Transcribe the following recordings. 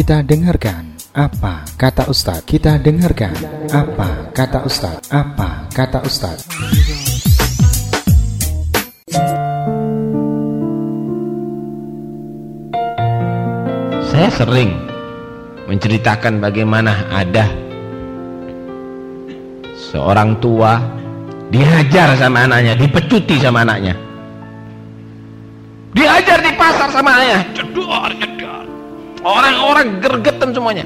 Kita dengarkan apa kata Ustadz. Kita dengarkan apa kata Ustadz. Apa kata Ustadz. Saya sering menceritakan bagaimana ada seorang tua dihajar sama anaknya, dipecuti sama anaknya. Diajar di pasar sama jedor, jedor. Orang-orang gergetan semuanya.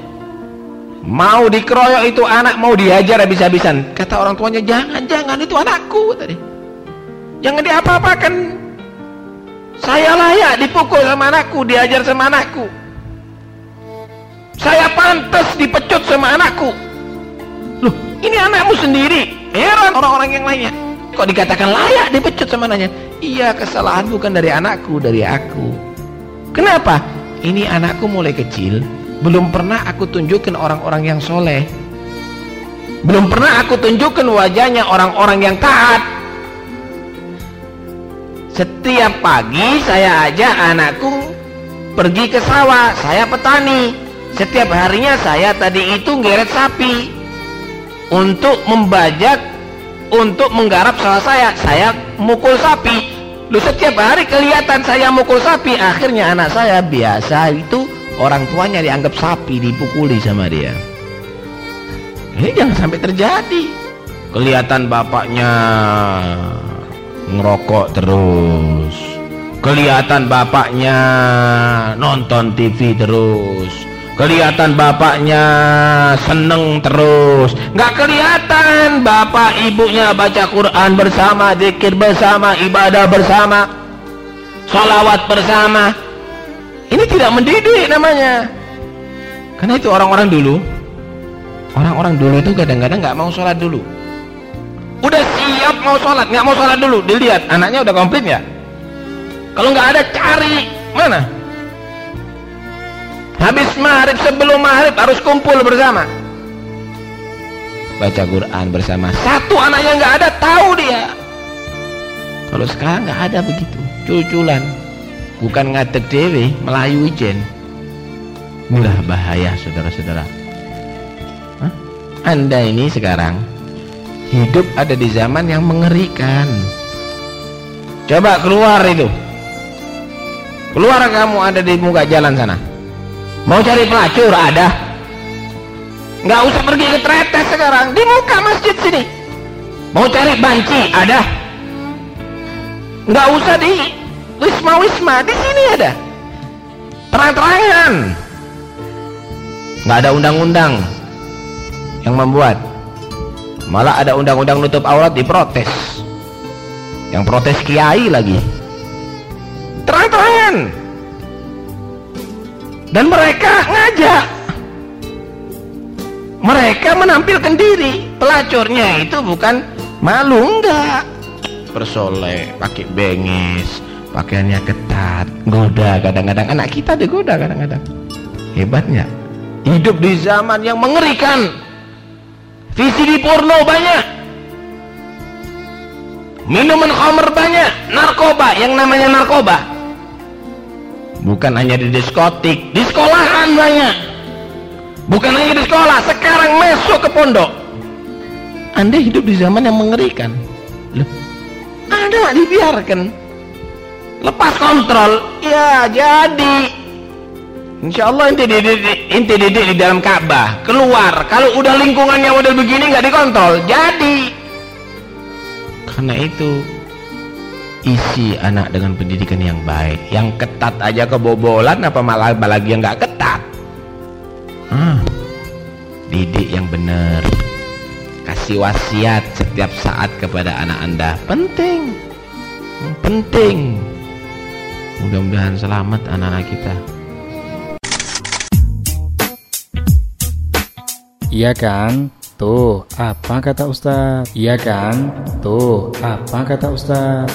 Mau dikeroyok itu anak, mau dihajar habis-habisan. Kata orang tuanya, jangan, jangan, itu anakku tadi. Jangan diapa-apakan. Saya layak dipukul sama anakku, diajar sama anakku. Saya pantas dipecut sama anakku. Loh, ini anakmu sendiri. Heran orang-orang yang lainnya. Kok dikatakan layak dipecut sama anaknya? Iya, kesalahan bukan dari anakku, dari aku. Kenapa? Ini anakku mulai kecil, belum pernah aku tunjukkan orang-orang yang soleh. Belum pernah aku tunjukkan wajahnya orang-orang yang taat. Setiap pagi saya ajak anakku pergi ke sawah, saya petani. Setiap harinya saya tadi itu ngeret sapi untuk membajak untuk menggarap sawah saya saya mukul sapi lu setiap hari kelihatan saya mukul sapi. Akhirnya anak saya biasa itu orang tuanya dianggap sapi dipukuli sama dia. Ini jangan sampai terjadi. Kelihatan bapaknya ngerokok terus. Kelihatan bapaknya nonton TV terus kelihatan bapaknya seneng terus. Nggak kelihatan bapak ibunya baca Quran bersama zikir bersama ibadah bersama salawat bersama. Ini tidak mendidik namanya. Karena itu orang-orang dulu orang-orang dulu itu kadang-kadang nggak mau sholat dulu. Udah siap mau sholat nggak mau sholat dulu. Dilihat anaknya udah komplit ya? Kalau nggak ada cari. Mana habis maghrib sebelum maghrib harus kumpul bersama. Baca Quran bersama. Satu anaknya nggak ada tahu dia. Kalau sekarang nggak ada begitu. Cuculan. Bukan ngadeg dewe melayu ijen. Inilah bahaya saudara-saudara. Anda ini sekarang hidup ada di zaman yang mengerikan. Coba keluar itu. Keluar kamu ada di muka jalan sana mau cari pelacur ada. Nggak usah pergi ke tretes sekarang. Di muka masjid sini. Mau cari banci ada. Nggak usah di wisma wisma di sini ada. Terang-terangan. Nggak ada undang-undang yang membuat. Malah ada undang-undang nutup aurat diprotes. Yang protes kiai lagi. Terang-terangan dan mereka ngajak. Mereka menampilkan diri. Pelacurnya itu bukan malu enggak. Bersolek pakai bengis pakaiannya ketat goda kadang-kadang. Anak kita digoda kadang-kadang. Hebatnya. Hidup di zaman yang mengerikan. VCD porno banyak. Minuman khamer banyak. Narkoba yang namanya narkoba bukan hanya di diskotik di sekolahan banyak. Bukan hanya di sekolah sekarang masuk ke pondok. Anda hidup di zaman yang mengerikan. Loh ada dibiarkan? Lepas kontrol. Ya jadi. Insya Allah inti didik, inti didik di dalam Ka'bah. Keluar. Kalau udah lingkungannya model begini nggak dikontrol. Jadi. Karena itu isi anak dengan pendidikan yang baik yang ketat aja kebobolan apa malah lagi yang nggak ketat ah, didik yang benar kasih wasiat setiap saat kepada anak anda penting penting mudah-mudahan selamat anak-anak kita Iya kan? Tuh, apa kata Ustaz? Iya kan? Tuh, apa kata Ustaz?